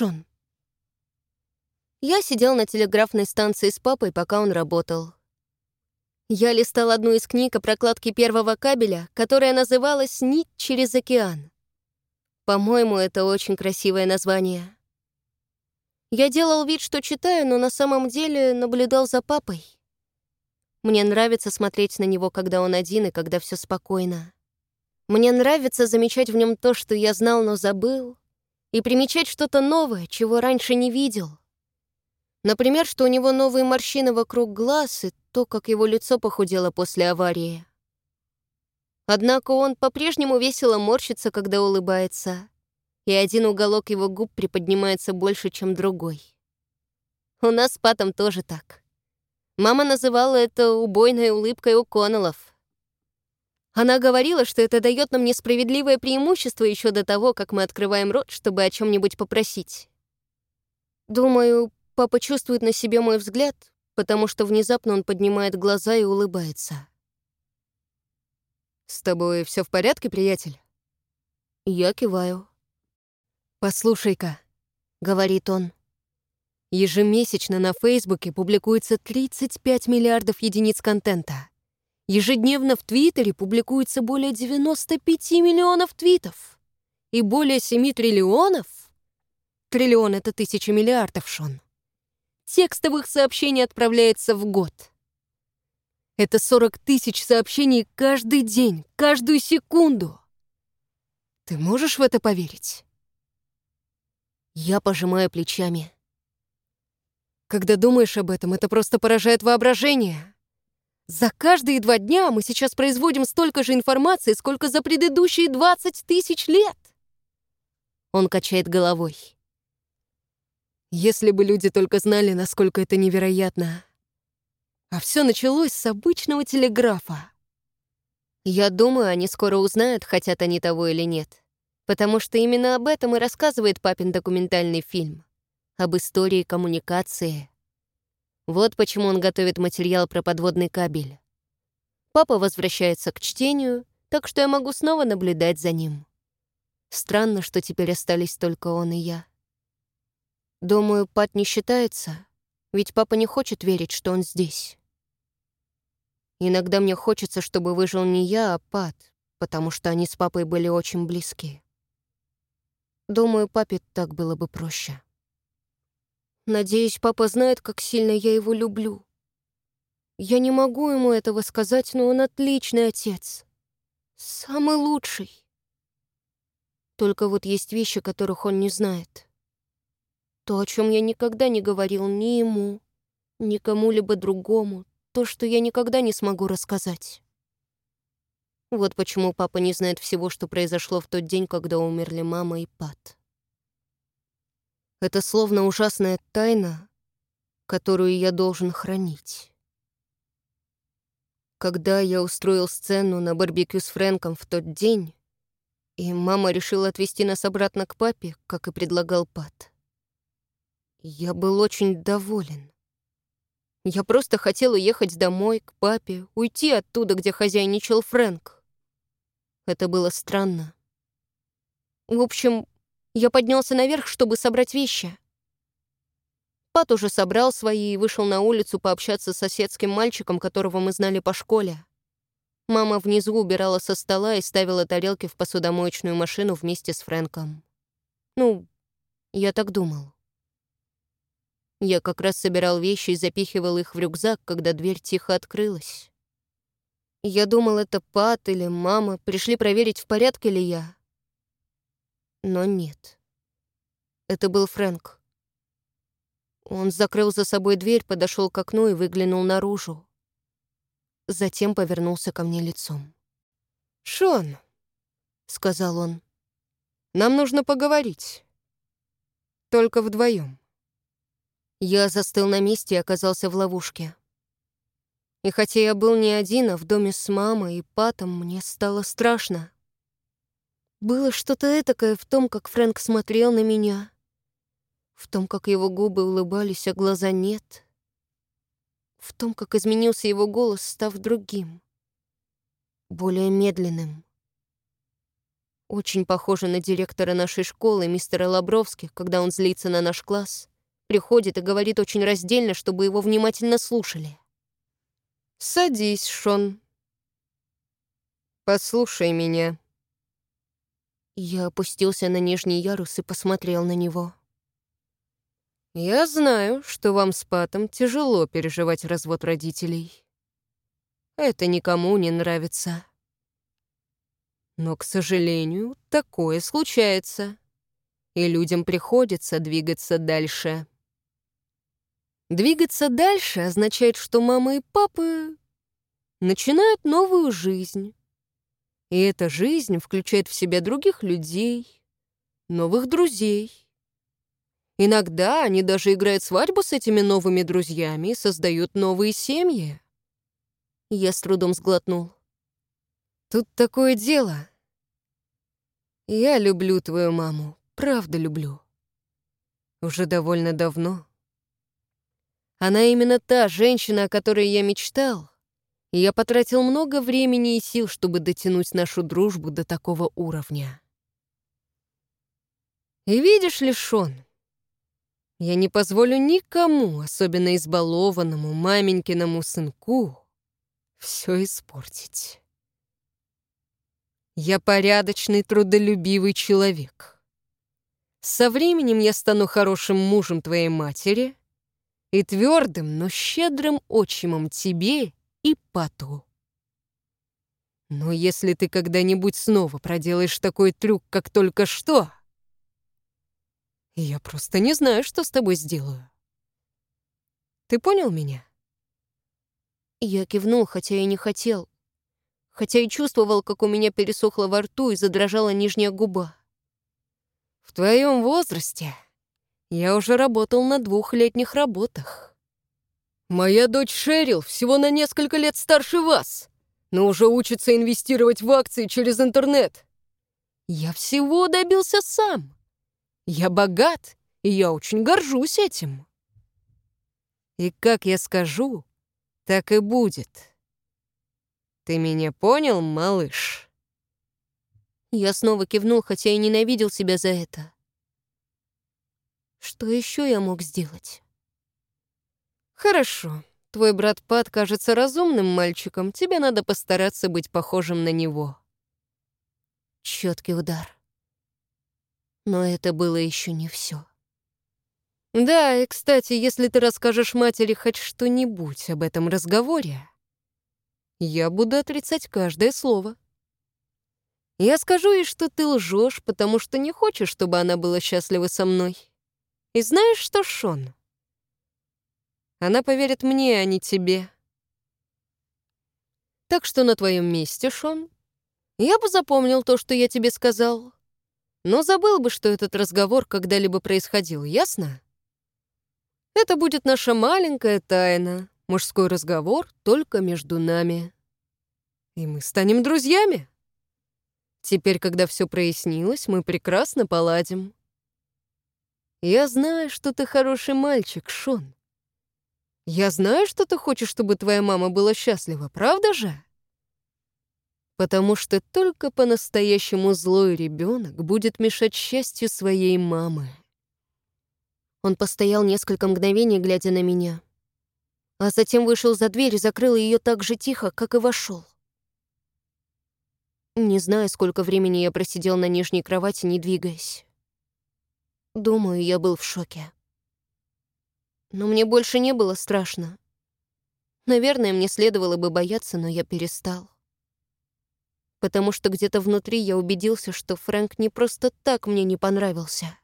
Шон?» Я сидел на телеграфной станции с папой, пока он работал. Я листал одну из книг о прокладке первого кабеля, которая называлась «Нить через океан». По-моему, это очень красивое название. Я делал вид, что читаю, но на самом деле наблюдал за папой. Мне нравится смотреть на него, когда он один и когда все спокойно. Мне нравится замечать в нем то, что я знал, но забыл, и примечать что-то новое, чего раньше не видел. Например, что у него новые морщины вокруг глаз и то, как его лицо похудело после аварии. Однако он по-прежнему весело морщится, когда улыбается, и один уголок его губ приподнимается больше, чем другой. У нас с Патом тоже так. Мама называла это убойной улыбкой у Коннеллов. Она говорила, что это дает нам несправедливое преимущество еще до того, как мы открываем рот, чтобы о чем-нибудь попросить. Думаю, папа чувствует на себе мой взгляд, потому что внезапно он поднимает глаза и улыбается. «С тобой все в порядке, приятель?» Я киваю. «Послушай-ка», — говорит он, «ежемесячно на Фейсбуке публикуется 35 миллиардов единиц контента. Ежедневно в Твиттере публикуется более 95 миллионов твитов. И более 7 триллионов? Триллион — это тысяча миллиардов, Шон. Текстовых сообщений отправляется в год. Это 40 тысяч сообщений каждый день, каждую секунду. Ты можешь в это поверить? Я пожимаю плечами. Когда думаешь об этом, это просто поражает воображение. За каждые два дня мы сейчас производим столько же информации, сколько за предыдущие 20 тысяч лет. Он качает головой. Если бы люди только знали, насколько это невероятно. А все началось с обычного телеграфа. Я думаю, они скоро узнают, хотят они того или нет. Потому что именно об этом и рассказывает папин документальный фильм. Об истории коммуникации, вот почему он готовит материал про подводный кабель. Папа возвращается к чтению, так что я могу снова наблюдать за ним. Странно, что теперь остались только он и я. Думаю, Пат не считается, ведь папа не хочет верить, что он здесь. Иногда мне хочется, чтобы выжил не я, а Пат, потому что они с папой были очень близки. Думаю, папе так было бы проще. Надеюсь, папа знает, как сильно я его люблю. Я не могу ему этого сказать, но он отличный отец. Самый лучший. Только вот есть вещи, которых он не знает. То, о чем я никогда не говорил ни ему, ни кому-либо другому, то, что я никогда не смогу рассказать. Вот почему папа не знает всего, что произошло в тот день, когда умерли мама и Пат. Это словно ужасная тайна, которую я должен хранить. Когда я устроил сцену на барбекю с Фрэнком в тот день, и мама решила отвезти нас обратно к папе, как и предлагал Пат. Я был очень доволен. Я просто хотел уехать домой, к папе, уйти оттуда, где хозяйничал Фрэнк. Это было странно. В общем, я поднялся наверх, чтобы собрать вещи. Пат уже собрал свои и вышел на улицу пообщаться с соседским мальчиком, которого мы знали по школе. Мама внизу убирала со стола и ставила тарелки в посудомоечную машину вместе с Фрэнком. Ну, я так думал. Я как раз собирал вещи и запихивал их в рюкзак, когда дверь тихо открылась. Я думал, это Пат или мама пришли проверить, в порядке ли я. Но нет. Это был Фрэнк. Он закрыл за собой дверь, подошел к окну и выглянул наружу. Затем повернулся ко мне лицом. «Шон», — сказал он, — «нам нужно поговорить. Только вдвоем. Я застыл на месте и оказался в ловушке. И хотя я был не один, а в доме с мамой и патом, мне стало страшно. Было что-то этакое в том, как Фрэнк смотрел на меня, в том, как его губы улыбались, а глаза нет, в том, как изменился его голос, став другим, более медленным. Очень похожа на директора нашей школы, мистера Лабровских, когда он злится на наш класс. Приходит и говорит очень раздельно, чтобы его внимательно слушали. «Садись, Шон. Послушай меня». Я опустился на нижний ярус и посмотрел на него. «Я знаю, что вам с Патом тяжело переживать развод родителей. Это никому не нравится. Но, к сожалению, такое случается, и людям приходится двигаться дальше. Двигаться дальше означает, что мама и папа начинают новую жизнь. И эта жизнь включает в себя других людей, новых друзей. Иногда они даже играют свадьбу с этими новыми друзьями и создают новые семьи. Я с трудом сглотнул. Тут такое дело. Я люблю твою маму, правда люблю. Уже довольно давно. Она именно та женщина, о которой я мечтал, я потратил много времени и сил, чтобы дотянуть нашу дружбу до такого уровня. И видишь ли, Шон, я не позволю никому, особенно избалованному маменькиному сынку, все испортить. Я порядочный, трудолюбивый человек. Со временем я стану хорошим мужем твоей матери и твердым, но щедрым отчимом тебе и Пату. Но если ты когда-нибудь снова проделаешь такой трюк, как только что, я просто не знаю, что с тобой сделаю. Ты понял меня? Я кивнул, хотя и не хотел. Хотя и чувствовал, как у меня пересохло во рту и задрожала нижняя губа. В твоем возрасте я уже работал на двухлетних работах. Моя дочь Шерил всего на несколько лет старше вас, но уже учится инвестировать в акции через интернет. Я всего добился сам. Я богат, и я очень горжусь этим. И как я скажу, так и будет. Ты меня понял, малыш?» Я снова кивнул, хотя и ненавидел себя за это. Что еще я мог сделать? «Хорошо. Твой брат Пат кажется разумным мальчиком. Тебе надо постараться быть похожим на него». Четкий удар. Но это было еще не все. Да, и, кстати, если ты расскажешь матери хоть что-нибудь об этом разговоре, я буду отрицать каждое слово. Я скажу ей, что ты лжешь, потому что не хочешь, чтобы она была счастлива со мной. И знаешь что, Шон? Она поверит мне, а не тебе. Так что на твоем месте, Шон, я бы запомнил то, что я тебе сказал, но забыл бы, что этот разговор когда-либо происходил, ясно? Это будет наша маленькая тайна, мужской разговор только между нами. И мы станем друзьями. Теперь, когда все прояснилось, мы прекрасно поладим. Я знаю, что ты хороший мальчик, Шон. Я знаю, что ты хочешь, чтобы твоя мама была счастлива, правда же? Потому что только по-настоящему злой ребенок будет мешать счастью своей мамы. Он постоял несколько мгновений, глядя на меня. А затем вышел за дверь и закрыл ее так же тихо, как и вошел. Не знаю, сколько времени я просидел на нижней кровати, не двигаясь. Думаю, я был в шоке. Но мне больше не было страшно. Наверное, мне следовало бы бояться, но я перестал. Потому что где-то внутри я убедился, что Фрэнк не просто так мне не понравился.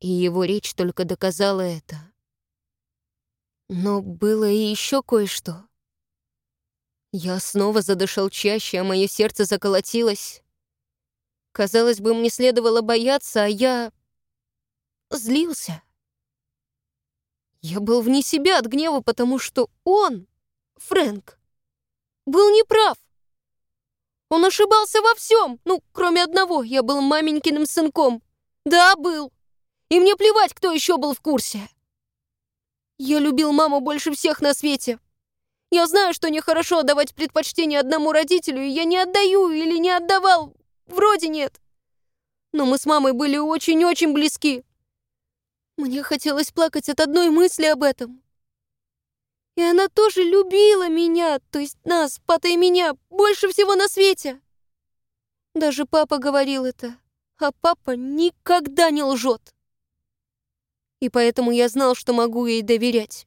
И его речь только доказала это. Но было и еще кое-что. Я снова задышал чаще, а мое сердце заколотилось. Казалось бы, мне следовало бояться, а я... злился. Я был вне себя от гнева, потому что он, Фрэнк, был неправ. Он ошибался во всем, ну, кроме одного, я был маменькиным сынком. Да, был. И мне плевать, кто еще был в курсе. Я любил маму больше всех на свете. Я знаю, что нехорошо давать предпочтение одному родителю, и я не отдаю или не отдавал вроде нет. Но мы с мамой были очень-очень близки. Мне хотелось плакать от одной мысли об этом. И она тоже любила меня, то есть нас, Пата и меня, больше всего на свете. Даже папа говорил это, а папа никогда не лжет. И поэтому я знал, что могу ей доверять.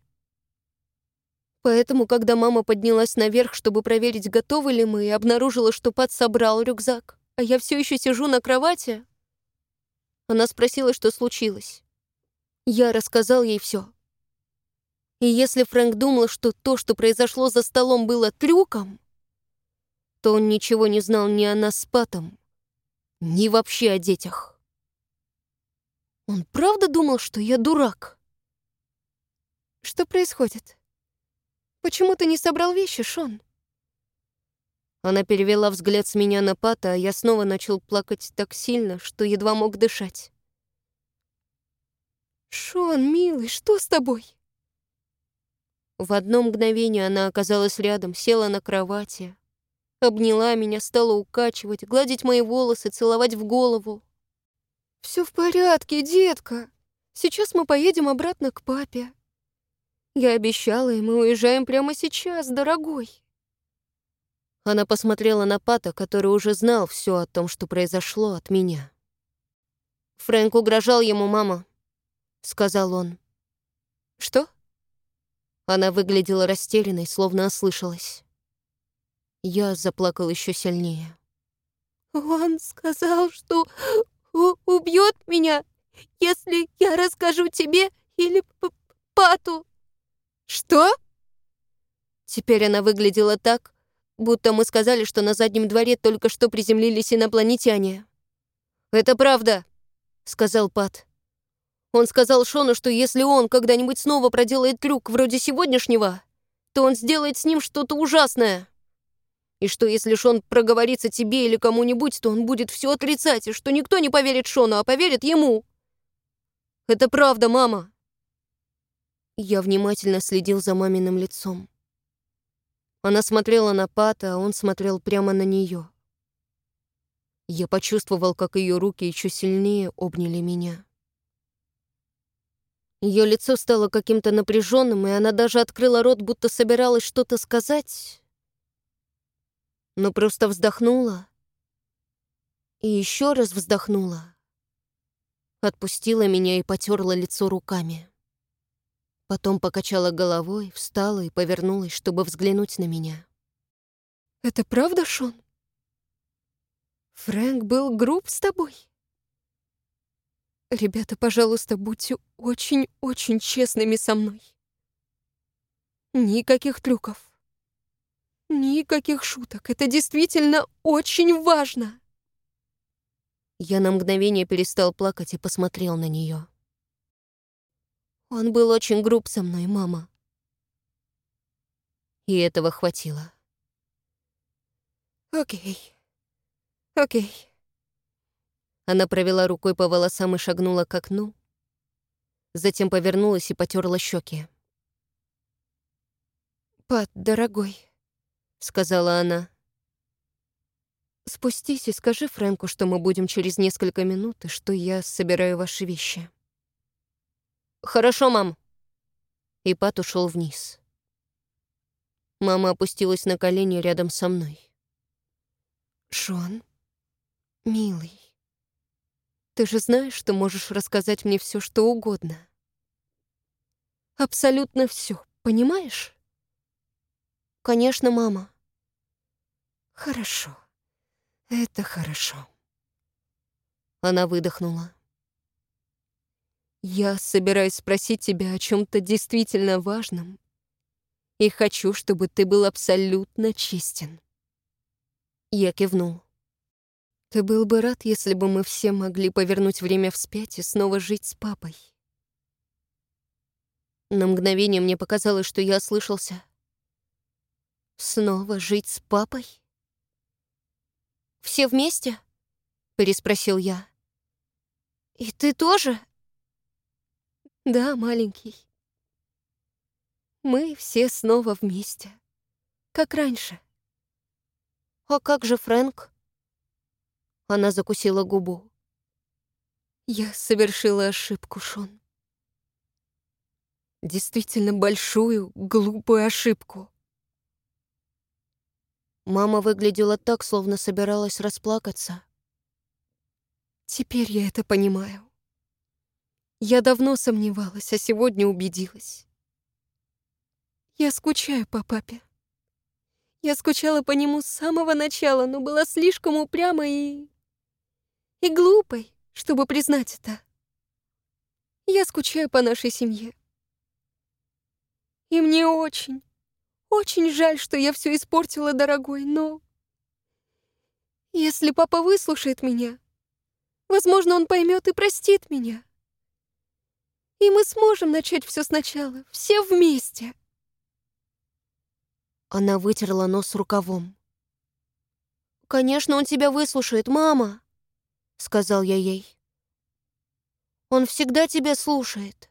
Поэтому, когда мама поднялась наверх, чтобы проверить, готовы ли мы, и обнаружила, что Пат собрал рюкзак, а я все еще сижу на кровати, она спросила, что случилось. Я рассказал ей все. И если Фрэнк думал, что то, что произошло за столом, было трюком, то он ничего не знал ни о нас с Патом, ни вообще о детях. Он правда думал, что я дурак? Что происходит? Почему ты не собрал вещи, Шон? Она перевела взгляд с меня на Пата, а я снова начал плакать так сильно, что едва мог дышать. «Шон, милый, что с тобой?» В одно мгновение она оказалась рядом, села на кровати, обняла меня, стала укачивать, гладить мои волосы, целовать в голову. «Все в порядке, детка. Сейчас мы поедем обратно к папе. Я обещала, и мы уезжаем прямо сейчас, дорогой». Она посмотрела на Пата, который уже знал все о том, что произошло от меня. «Фрэнк угрожал ему, мама», — сказал он. «Что?» Она выглядела растерянной, словно ослышалась. Я заплакал еще сильнее. «Он сказал, что убьет меня, если я расскажу тебе или Пату». «Что?» Теперь она выглядела так, будто мы сказали, что на заднем дворе только что приземлились инопланетяне. «Это правда», — сказал Пат. Он сказал Шону, что если он когда-нибудь снова проделает трюк вроде сегодняшнего, то он сделает с ним что-то ужасное. И что если Шон проговорится тебе или кому-нибудь, то он будет все отрицать, и что никто не поверит Шону, а поверит ему. Это правда, мама. Я внимательно следил за маминым лицом. Она смотрела на Пата, а он смотрел прямо на нее. Я почувствовал, как ее руки еще сильнее обняли меня. Ее лицо стало каким-то напряженным, и она даже открыла рот, будто собиралась что-то сказать, но просто вздохнула и еще раз вздохнула. Отпустила меня и потерла лицо руками. Потом покачала головой, встала и повернулась, чтобы взглянуть на меня. «Это правда, Шон? Фрэнк был груб с тобой?» Ребята, пожалуйста, будьте очень-очень честными со мной. Никаких трюков. Никаких шуток. Это действительно очень важно. Я на мгновение перестал плакать и посмотрел на нее. Он был очень груб со мной, мама. И этого хватило. Окей. Окей. Она провела рукой по волосам и шагнула к окну, затем повернулась и потерла щеки. «Пат, дорогой», — сказала она, — «спустись и скажи Фрэнку, что мы будем через несколько минут и что я собираю ваши вещи». «Хорошо, мам». И Пат ушел вниз. Мама опустилась на колени рядом со мной. «Шон, милый, ты же знаешь, что можешь рассказать мне все, что угодно. Абсолютно все, понимаешь? Конечно, мама. Хорошо. Это хорошо. Она выдохнула. Я собираюсь спросить тебя о чем-то действительно важном и хочу, чтобы ты был абсолютно честен. Я кивнул. Ты был бы рад, если бы мы все могли повернуть время вспять и снова жить с папой. На мгновение мне показалось, что я ослышался. Снова жить с папой? «Все вместе?» — переспросил я. «И ты тоже?» «Да, маленький. Мы все снова вместе, как раньше». «А как же Фрэнк?» Она закусила губу. Я совершила ошибку, Шон. Действительно большую, глупую ошибку. Мама выглядела так, словно собиралась расплакаться. Теперь я это понимаю. Я давно сомневалась, а сегодня убедилась. Я скучаю по папе. Я скучала по нему с самого начала, но была слишком упрямой и... и глупой, чтобы признать это. Я скучаю по нашей семье. И мне очень, очень жаль, что я все испортила, дорогой, но... Если папа выслушает меня, возможно, он поймет и простит меня. И мы сможем начать все сначала, все вместе. Она вытерла нос рукавом. «Конечно, он тебя выслушает, мама!» — сказал я ей. «Он всегда тебя слушает.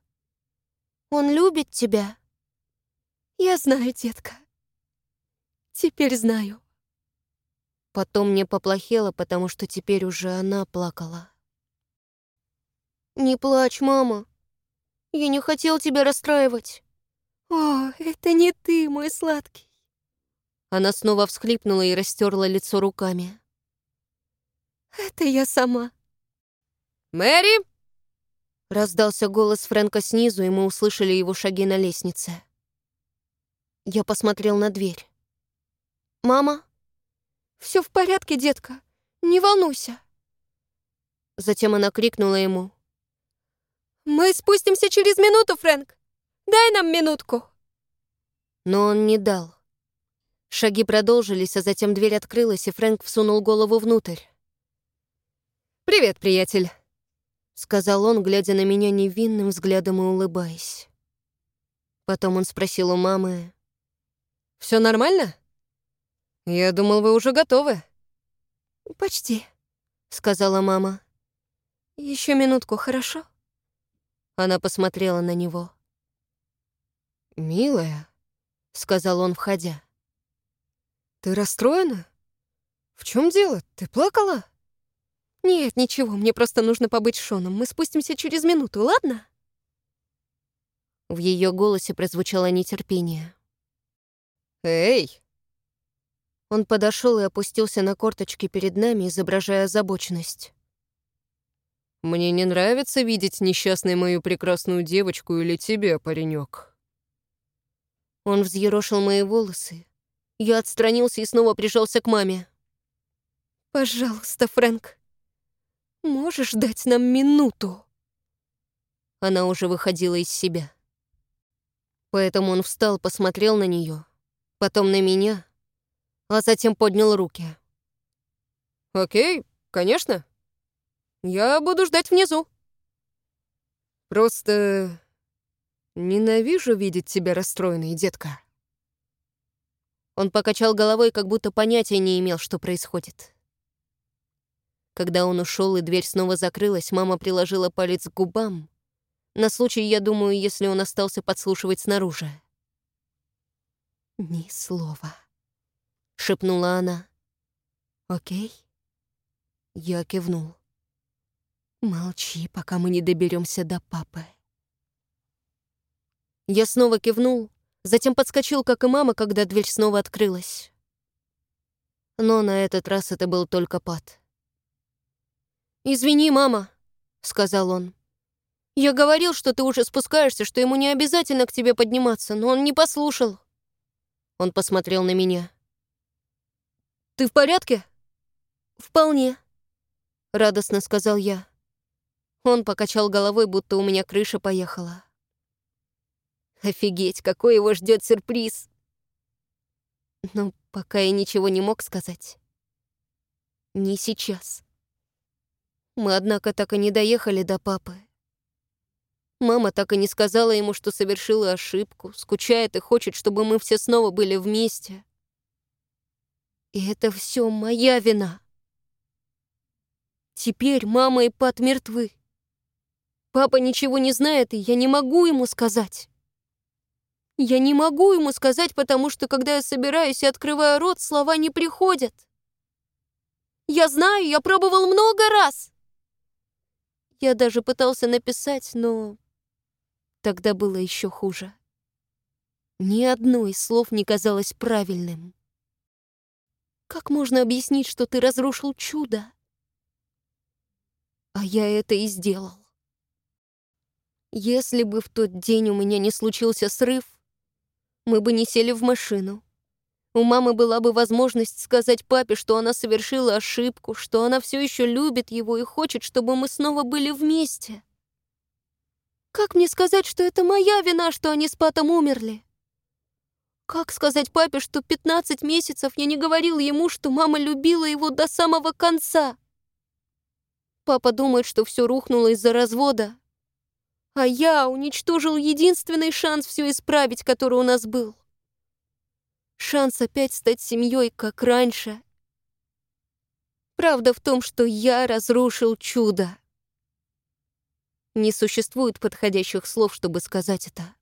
Он любит тебя». «Я знаю, детка. Теперь знаю». Потом мне поплохело, потому что теперь уже она плакала. «Не плачь, мама. Я не хотел тебя расстраивать». «О, это не ты, мой сладкий. Она снова всхлипнула и растерла лицо руками. «Это я сама». «Мэри!» Раздался голос Фрэнка снизу, и мы услышали его шаги на лестнице. Я посмотрел на дверь. «Мама?» «Все в порядке, детка. Не волнуйся». Затем она крикнула ему. «Мы спустимся через минуту, Фрэнк. Дай нам минутку». Но он не дал. Шаги продолжились, а затем дверь открылась, и Фрэнк всунул голову внутрь. «Привет, приятель», — сказал он, глядя на меня невинным взглядом и улыбаясь. Потом он спросил у мамы. «Все нормально? Я думал, вы уже готовы». «Почти», — сказала мама. Еще минутку, хорошо?» Она посмотрела на него. «Милая», — сказал он, входя. «Ты расстроена? В чем дело? Ты плакала?» «Нет, ничего, мне просто нужно побыть с Шоном. Мы спустимся через минуту, ладно?» В ее голосе прозвучало нетерпение. «Эй!» Он подошел и опустился на корточки перед нами, изображая озабоченность. «Мне не нравится видеть несчастной мою прекрасную девочку или тебя, паренек. Он взъерошил мои волосы, я отстранился и снова прижался к маме. «Пожалуйста, Фрэнк, можешь дать нам минуту?» Она уже выходила из себя. Поэтому он встал, посмотрел на нее, потом на меня, а затем поднял руки. «Окей, конечно. Я буду ждать внизу. Просто ненавижу видеть тебя расстроенной, детка». Он покачал головой, как будто понятия не имел, что происходит. Когда он ушел и дверь снова закрылась, мама приложила палец к губам. На случай, я думаю, если он остался подслушивать снаружи. «Ни слова», — шепнула она. «Окей?» Я кивнул. «Молчи, пока мы не доберемся до папы». Я снова кивнул, Затем подскочил, как и мама, когда дверь снова открылась. Но на этот раз это был только Пат. «Извини, мама», — сказал он. «Я говорил, что ты уже спускаешься, что ему не обязательно к тебе подниматься, но он не послушал». Он посмотрел на меня. «Ты в порядке?» «Вполне», — радостно сказал я. Он покачал головой, будто у меня крыша поехала. Офигеть, какой его ждет сюрприз! Но пока я ничего не мог сказать. Не сейчас. Мы, однако, так и не доехали до папы. Мама так и не сказала ему, что совершила ошибку, скучает и хочет, чтобы мы все снова были вместе. И это все моя вина. Теперь мама и Пат мертвы. Папа ничего не знает, и я не могу ему сказать. Я не могу ему сказать, потому что, когда я собираюсь и открываю рот, слова не приходят. Я знаю, я пробовал много раз. Я даже пытался написать, но тогда было еще хуже. Ни одно из слов не казалось правильным. Как можно объяснить, что ты разрушил чудо? А я это и сделал. Если бы в тот день у меня не случился срыв, мы бы не сели в машину. У мамы была бы возможность сказать папе, что она совершила ошибку, что она все еще любит его и хочет, чтобы мы снова были вместе. Как мне сказать, что это моя вина, что они с Патом умерли? Как сказать папе, что 15 месяцев я не говорил ему, что мама любила его до самого конца? Папа думает, что все рухнуло из-за развода, а я уничтожил единственный шанс все исправить, который у нас был. Шанс опять стать семьей, как раньше. Правда в том, что я разрушил чудо. Не существует подходящих слов, чтобы сказать это.